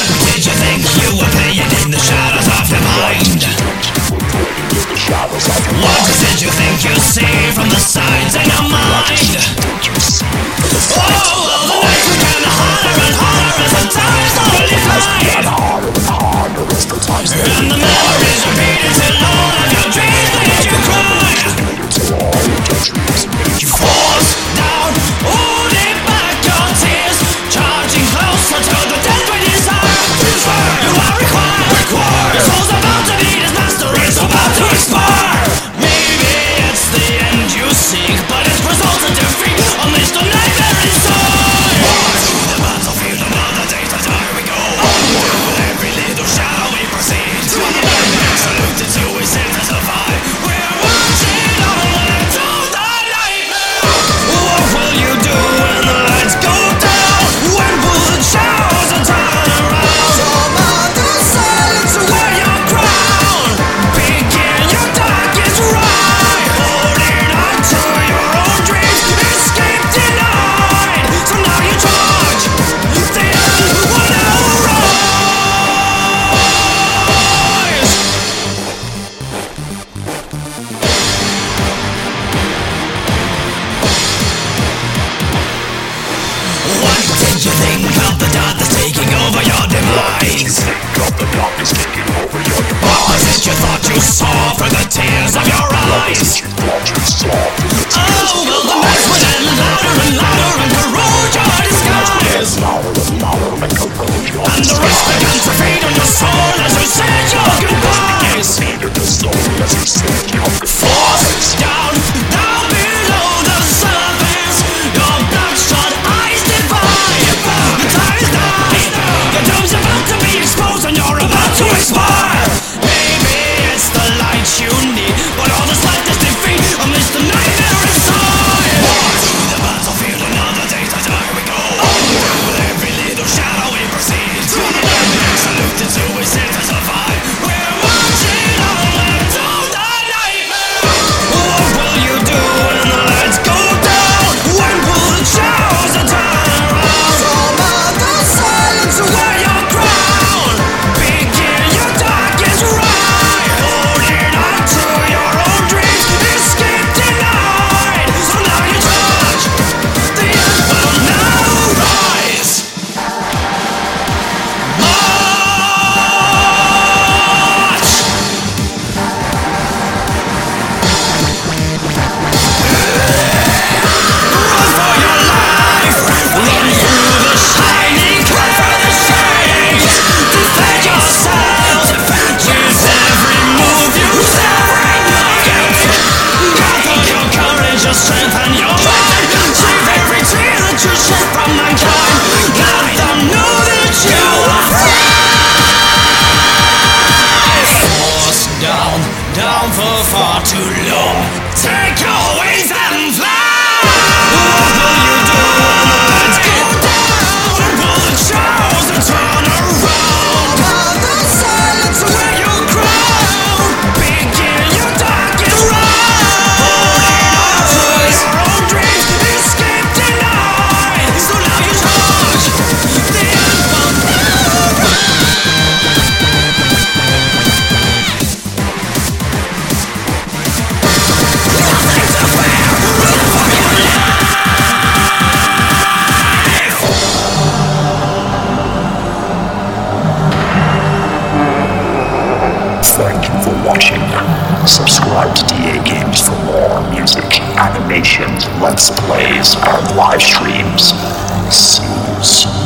Did you think you were playing in the shadows of your mind? What did you think you see from the sides mind? Oh, the and holler as the times the You think about the dot that's taking over your demise? Think of the dot that's taking over your demise. What was it you thought you saw for the tears far too long. Take your wings and fly! What will you do Subscribe to DA Games for more music, animations, let's plays, and live streams. See you soon.